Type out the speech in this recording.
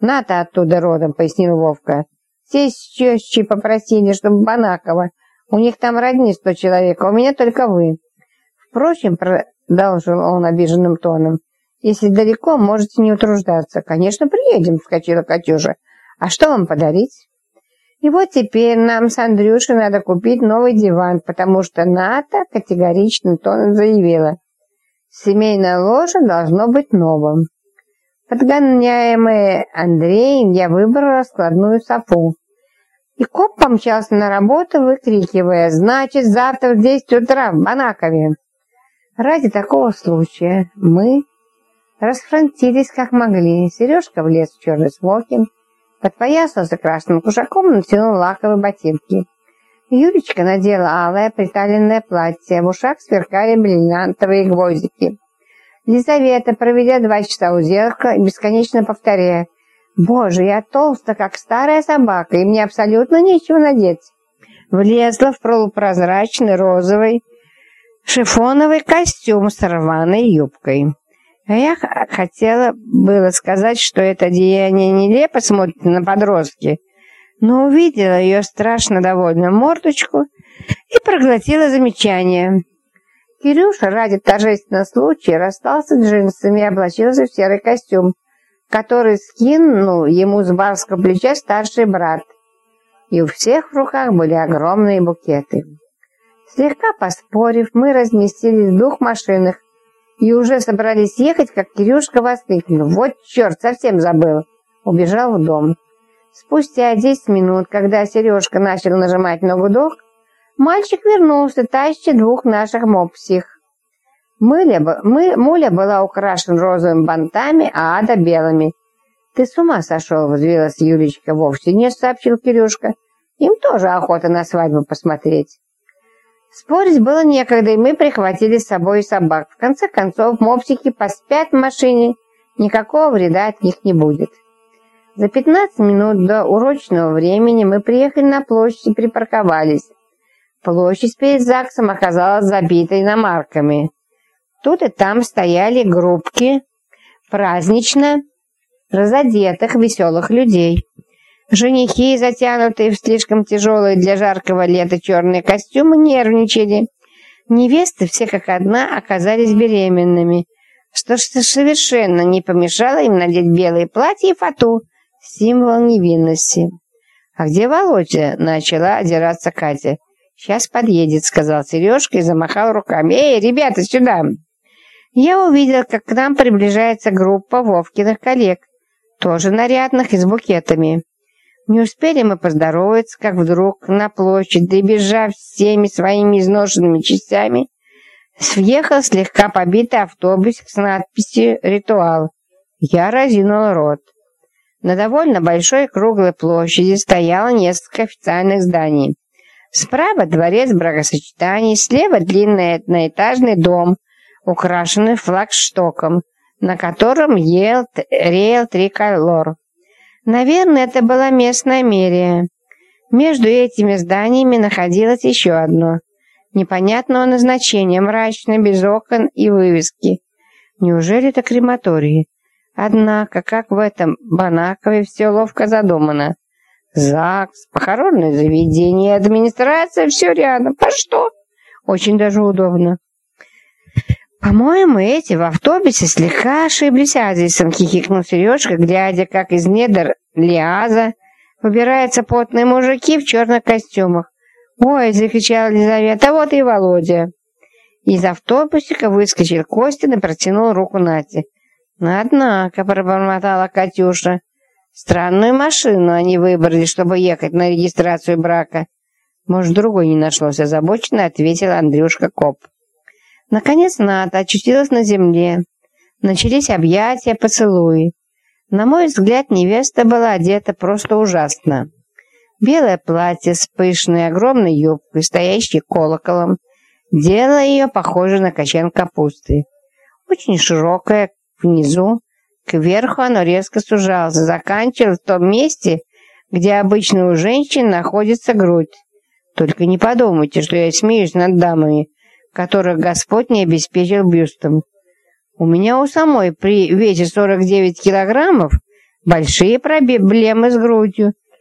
«На-то оттуда родом», — пояснил Вовка. «Все щещи попросили, чтобы Банакова. У них там родни сто человек, а у меня только вы». «Впрочем», — продолжил он обиженным тоном, «если далеко, можете не утруждаться». «Конечно, приедем», — вскочила Катюша. «А что вам подарить?» И вот теперь нам с Андрюшей надо купить новый диван, потому что Ната категоричным тоном заявила, семейное ложе должно быть новым. Подгоняемый Андреем, я выбрала складную софу. И коп помчался на работу, выкрикивая, «Значит, завтра в 10 утра в Банакове!» Ради такого случая мы расфронтились как могли. Сережка влез в черный смокинг, подпоясался красным кушаком, натянул лаковые ботинки. Юлечка надела алое приталенное платье, в ушах сверкали бриллиантовые гвоздики. Лизавета, проведя два часа у зеркала, бесконечно повторяя, «Боже, я толста, как старая собака, и мне абсолютно нечего надеть», влезла в полупрозрачный розовый шифоновый костюм с рваной юбкой. А я хотела было сказать, что это деяние нелепо смотрит на подростки, но увидела ее страшно довольную мордочку и проглотила замечание. Кирюша ради торжественного случая расстался с джинсами и облачился в серый костюм, который скинул ему с барского плеча старший брат. И у всех в руках были огромные букеты. Слегка поспорив, мы разместились в двух машинах и уже собрались ехать, как Кирюшка воскликнул. «Вот черт, совсем забыл!» Убежал в дом. Спустя десять минут, когда Сережка начал нажимать на гудок, Мальчик вернулся, тащит двух наших мопсих. Мыля, мы, Муля была украшен розовыми бантами, а Ада белыми. «Ты с ума сошел?» — взвилась Юлечка. «Вовсе не сообщил Кирюшка. Им тоже охота на свадьбу посмотреть». Спорить было некогда, и мы прихватили с собой собак. В конце концов, мопсики поспят в машине, никакого вреда от них не будет. За 15 минут до урочного времени мы приехали на площадь и припарковались. Площадь перед ЗАГСом оказалась забитой иномарками. Тут и там стояли группки празднично разодетых веселых людей. Женихи, затянутые в слишком тяжелые для жаркого лета черные костюмы, нервничали. Невесты все как одна оказались беременными, что совершенно не помешало им надеть белые платья и фату, символ невинности. «А где Володя?» — начала одираться Катя. «Сейчас подъедет», — сказал Сережка и замахал руками. «Эй, ребята, сюда!» Я увидел, как к нам приближается группа Вовкиных коллег, тоже нарядных и с букетами. Не успели мы поздороваться, как вдруг на площадь, добежав всеми своими изношенными частями, въехал слегка побитый автобус с надписью «Ритуал». Я разинул рот. На довольно большой круглой площади стояло несколько официальных зданий. Справа дворец бракосочетаний, слева длинный одноэтажный дом, украшенный флагштоком, на котором ел, реял триколор. Наверное, это была местная мерия. Между этими зданиями находилось еще одно, непонятного назначения, мрачное, без окон и вывески. Неужели это крематории? Однако, как в этом Банакове все ловко задумано. ЗАГС, похоронное заведение, администрация, все рядом. По что? Очень даже удобно. «По-моему, эти в автобусе слегка ошиблись адресом», — хихикнул Сережка, глядя, как из недр Лиаза выбираются потные мужики в черных костюмах. «Ой!» — закричала Елизавета, «вот и Володя!» Из автобусика выскочил Костин и протянул руку Нате. «Однако», — пробормотала Катюша, Странную машину они выбрали, чтобы ехать на регистрацию брака. Может, другой не нашлось, озабоченно ответил Андрюшка Коп. Наконец Ната очутилась на земле. Начались объятия, поцелуи. На мой взгляд, невеста была одета просто ужасно. Белое платье с пышной огромной юбкой, стоящей колоколом, делало ее похожей на качан капусты. Очень широкая внизу, Кверху оно резко сужалось, заканчивалось в том месте, где обычно у женщин находится грудь. Только не подумайте, что я смеюсь над дамами, которых Господь не обеспечил бюстом. У меня у самой при весе 49 килограммов большие проблемы с грудью